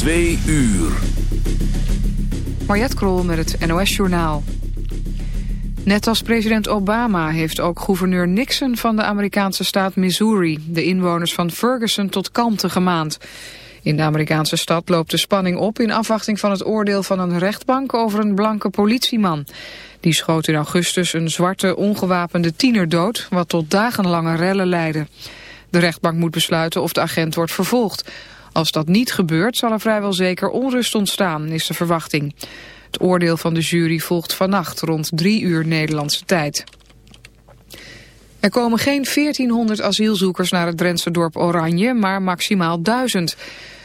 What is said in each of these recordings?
Twee uur. Mariette Krol met het NOS Journaal. Net als president Obama heeft ook gouverneur Nixon van de Amerikaanse staat Missouri... de inwoners van Ferguson tot kalmte gemaand. In de Amerikaanse stad loopt de spanning op in afwachting van het oordeel van een rechtbank over een blanke politieman. Die schoot in augustus een zwarte ongewapende tiener dood, wat tot dagenlange rellen leidde. De rechtbank moet besluiten of de agent wordt vervolgd. Als dat niet gebeurt zal er vrijwel zeker onrust ontstaan, is de verwachting. Het oordeel van de jury volgt vannacht rond drie uur Nederlandse tijd. Er komen geen 1400 asielzoekers naar het Drentse dorp Oranje, maar maximaal 1000.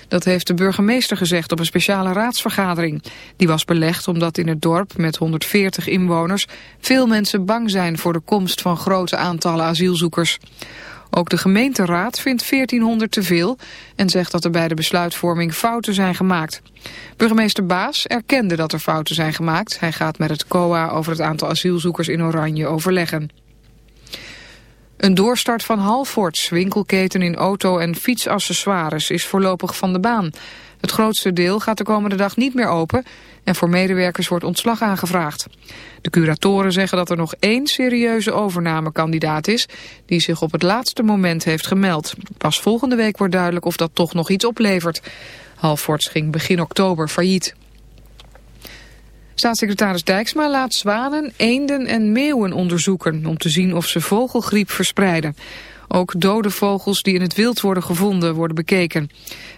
Dat heeft de burgemeester gezegd op een speciale raadsvergadering. Die was belegd omdat in het dorp met 140 inwoners veel mensen bang zijn voor de komst van grote aantallen asielzoekers. Ook de gemeenteraad vindt 1400 te veel en zegt dat er bij de besluitvorming fouten zijn gemaakt. Burgemeester Baas erkende dat er fouten zijn gemaakt. Hij gaat met het COA over het aantal asielzoekers in Oranje overleggen. Een doorstart van Halfords, winkelketen in auto- en fietsaccessoires, is voorlopig van de baan. Het grootste deel gaat de komende dag niet meer open en voor medewerkers wordt ontslag aangevraagd. De curatoren zeggen dat er nog één serieuze overnamekandidaat is die zich op het laatste moment heeft gemeld. Pas volgende week wordt duidelijk of dat toch nog iets oplevert. Halfords ging begin oktober failliet. Staatssecretaris Dijksma laat zwanen, eenden en meeuwen onderzoeken... om te zien of ze vogelgriep verspreiden. Ook dode vogels die in het wild worden gevonden worden bekeken.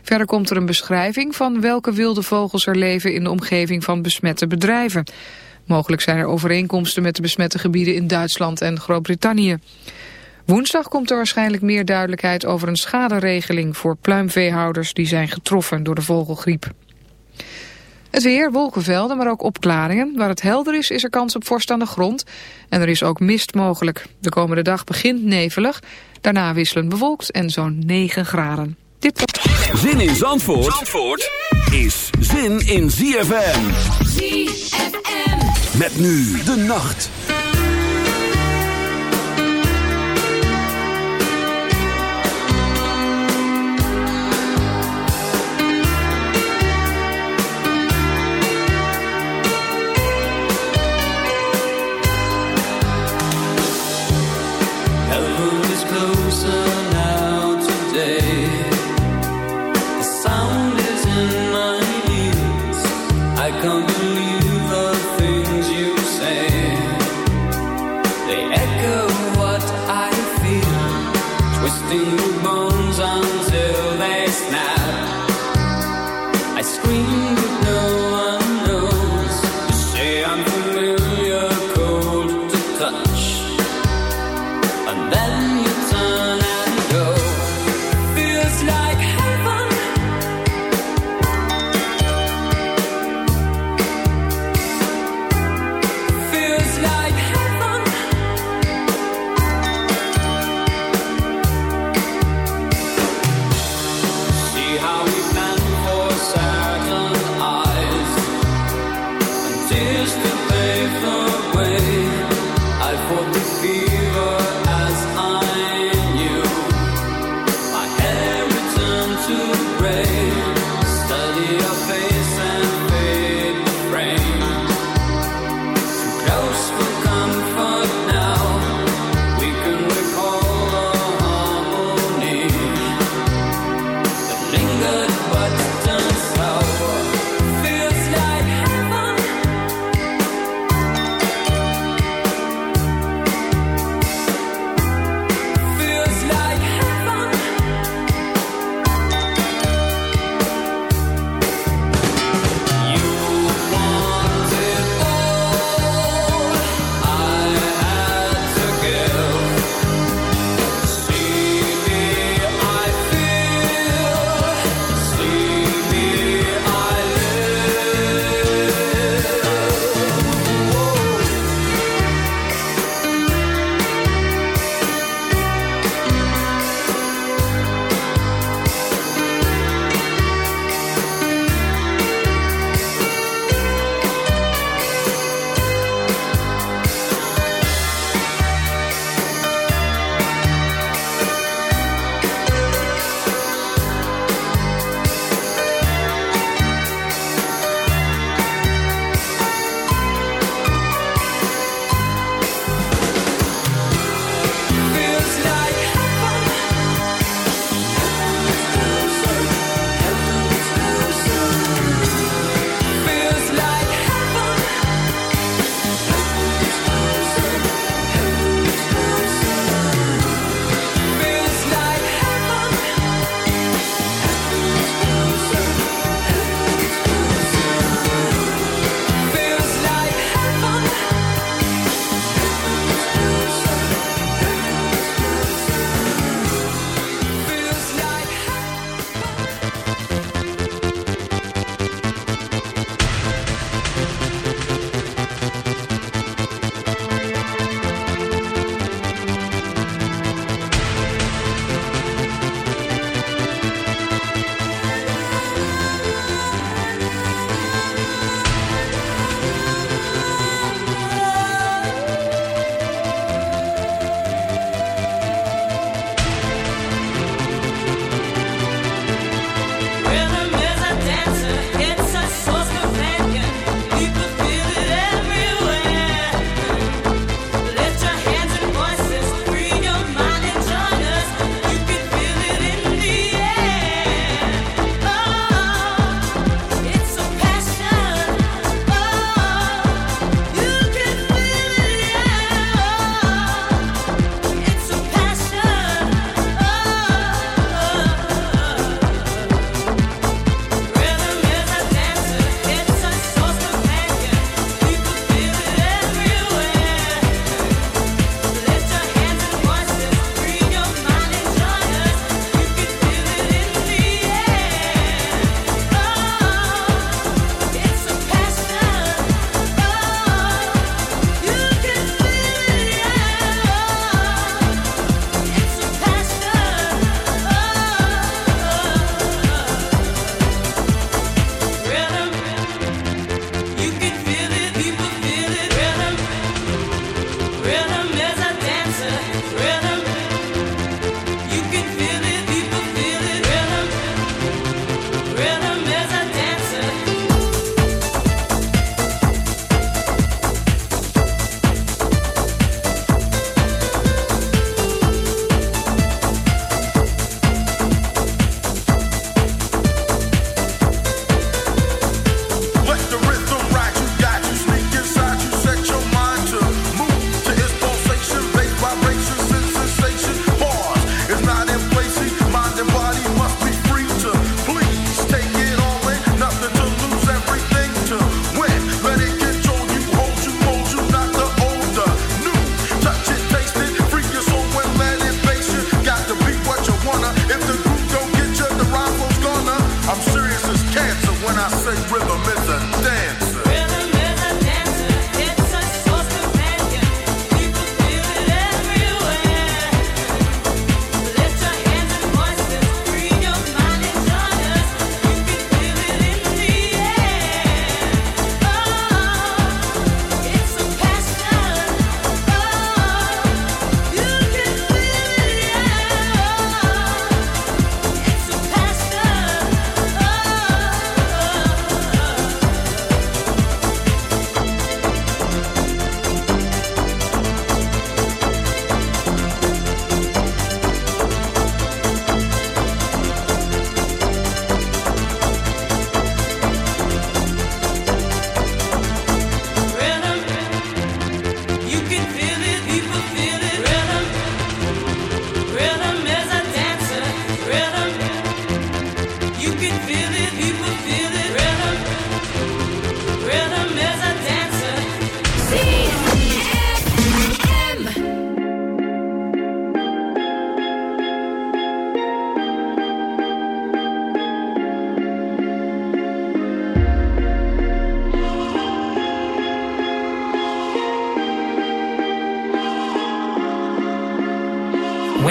Verder komt er een beschrijving van welke wilde vogels er leven... in de omgeving van besmette bedrijven. Mogelijk zijn er overeenkomsten met de besmette gebieden in Duitsland en Groot-Brittannië. Woensdag komt er waarschijnlijk meer duidelijkheid over een schaderegeling voor pluimveehouders die zijn getroffen door de vogelgriep. Het weer, wolkenvelden, maar ook opklaringen. Waar het helder is, is er kans op vorst aan de grond. En er is ook mist mogelijk. De komende dag begint nevelig. Daarna wisselend bewolkt en zo'n 9 graden. Dit... Zin in Zandvoort, Zandvoort is zin in ZFM. ZFM. Met nu de nacht.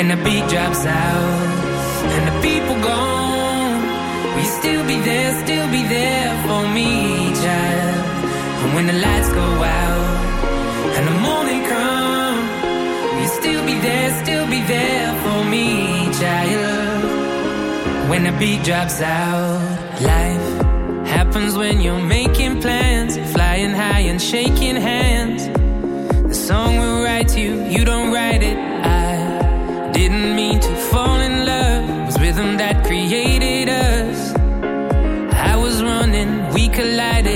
When the beat drops out and the people gone, will you still be there, still be there for me, child? And when the lights go out and the morning come, you still be there, still be there for me, child? When the beat drops out, life happens when you're making plans, flying high and shaking hands. The song will write you, you don't write it. Rhythm that created us. I was running, we collided.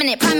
prominent, prominent.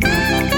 Thank